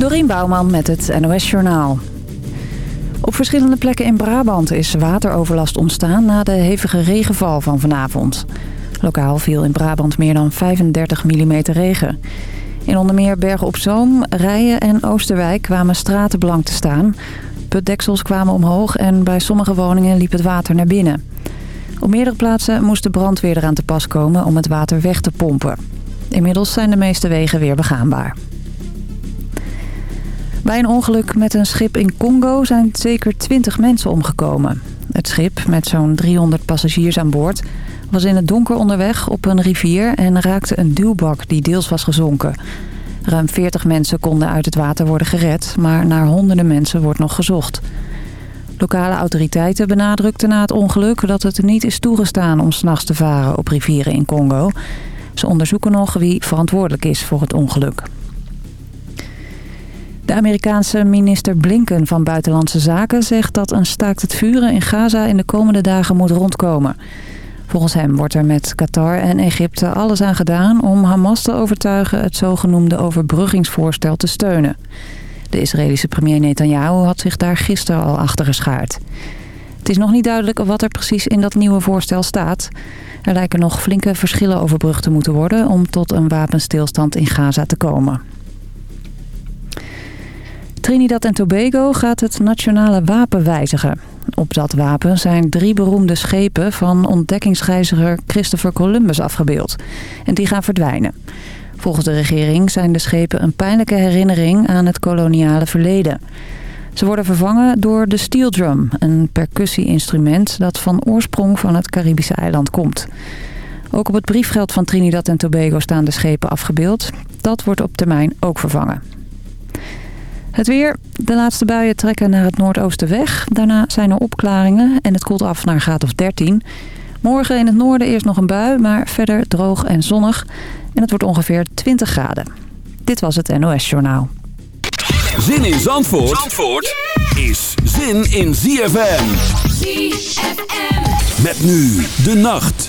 Dorien Bouwman met het NOS Journaal. Op verschillende plekken in Brabant is wateroverlast ontstaan na de hevige regenval van vanavond. Lokaal viel in Brabant meer dan 35 mm regen. In onder meer Bergen op Zoom, Rijen en Oosterwijk kwamen straten blank te staan. Putdeksels kwamen omhoog en bij sommige woningen liep het water naar binnen. Op meerdere plaatsen moest de brandweer eraan te pas komen om het water weg te pompen. Inmiddels zijn de meeste wegen weer begaanbaar. Bij een ongeluk met een schip in Congo zijn zeker 20 mensen omgekomen. Het schip, met zo'n 300 passagiers aan boord, was in het donker onderweg op een rivier en raakte een duwbak die deels was gezonken. Ruim 40 mensen konden uit het water worden gered, maar naar honderden mensen wordt nog gezocht. Lokale autoriteiten benadrukten na het ongeluk dat het niet is toegestaan om s'nachts te varen op rivieren in Congo. Ze onderzoeken nog wie verantwoordelijk is voor het ongeluk. De Amerikaanse minister Blinken van Buitenlandse Zaken zegt dat een staakt het vuren in Gaza in de komende dagen moet rondkomen. Volgens hem wordt er met Qatar en Egypte alles aan gedaan om Hamas te overtuigen het zogenoemde overbruggingsvoorstel te steunen. De Israëlische premier Netanyahu had zich daar gisteren al achter geschaard. Het is nog niet duidelijk wat er precies in dat nieuwe voorstel staat. Er lijken nog flinke verschillen overbrugd te moeten worden om tot een wapenstilstand in Gaza te komen. Trinidad en Tobago gaat het nationale wapen wijzigen. Op dat wapen zijn drie beroemde schepen van ontdekkingsreiziger Christopher Columbus afgebeeld. En die gaan verdwijnen. Volgens de regering zijn de schepen een pijnlijke herinnering aan het koloniale verleden. Ze worden vervangen door de steel drum, een percussie-instrument dat van oorsprong van het Caribische eiland komt. Ook op het briefgeld van Trinidad en Tobago staan de schepen afgebeeld. Dat wordt op termijn ook vervangen. Het weer. De laatste buien trekken naar het noordoosten weg. Daarna zijn er opklaringen en het koelt af naar een graad of 13. Morgen in het noorden eerst nog een bui, maar verder droog en zonnig. En het wordt ongeveer 20 graden. Dit was het NOS Journaal. Zin in Zandvoort, Zandvoort is zin in ZFM. ZFM. Met nu de nacht.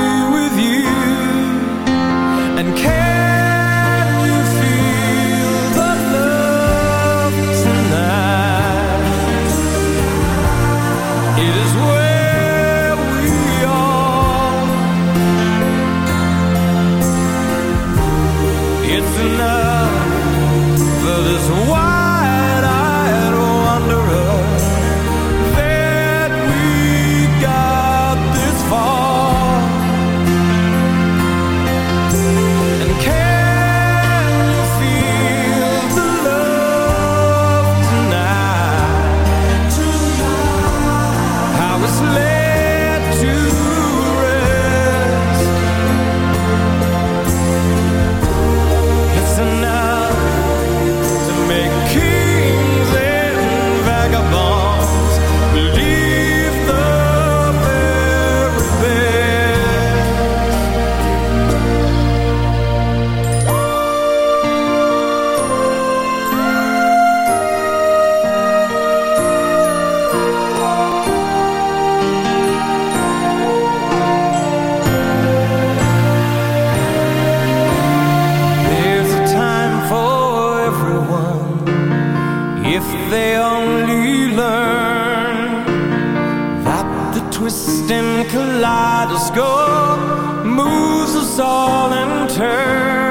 kaleidoscope moves us all in turn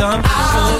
some. I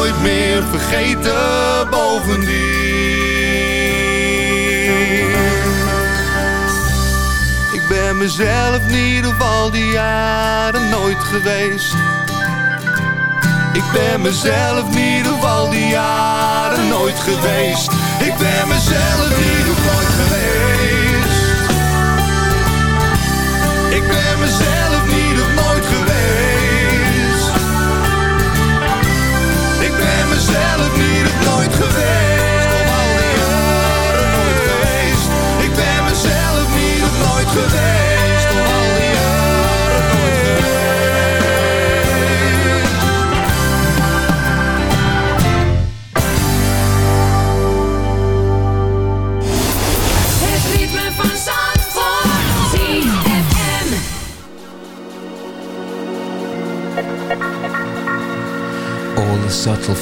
nooit meer vergeten bovendien. Ik ben mezelf niet ieder al die jaren nooit geweest. Ik ben mezelf niet ieder al die jaren nooit geweest. Ik ben mezelf in ieder nooit geweest. zelf niet, het nooit geweest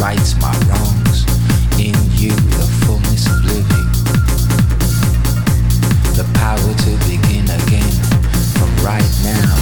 rights, my wrongs. In you, the fullness of living. The power to begin again from right now.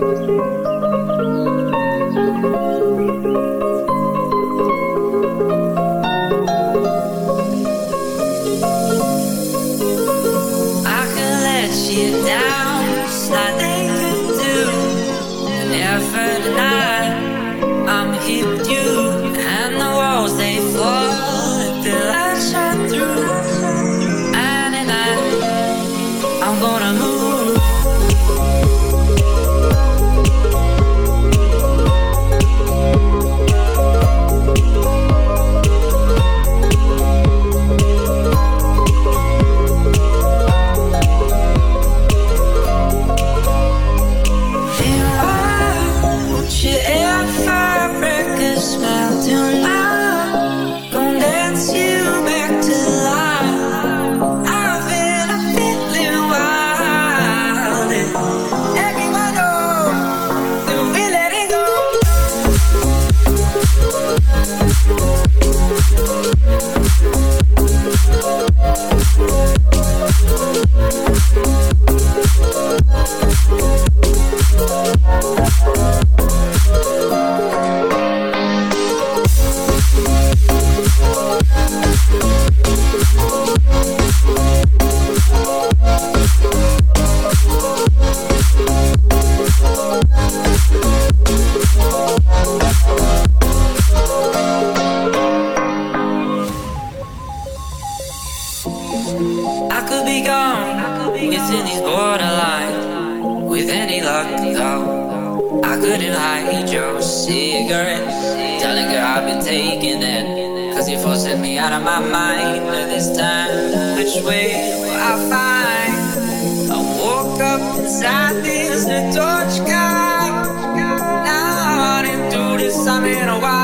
you Cause you're forcing me out of my mind But this time, which way will I find? I woke up inside this new torch car Now I didn't do this, I'm in a while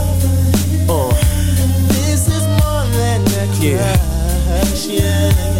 yeah.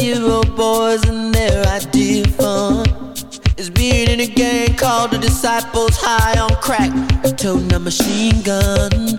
Hero boys and their idea of fun is being in a gang called the Disciples High on crack, toting a machine gun.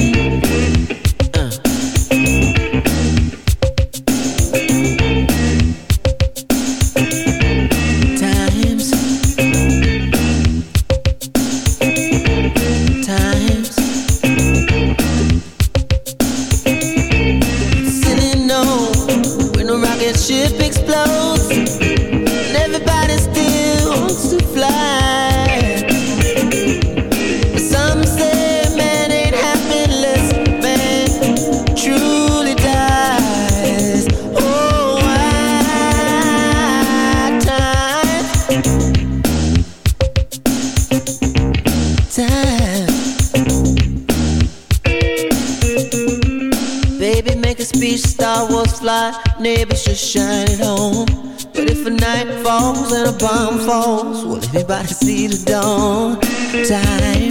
about to see the dawn time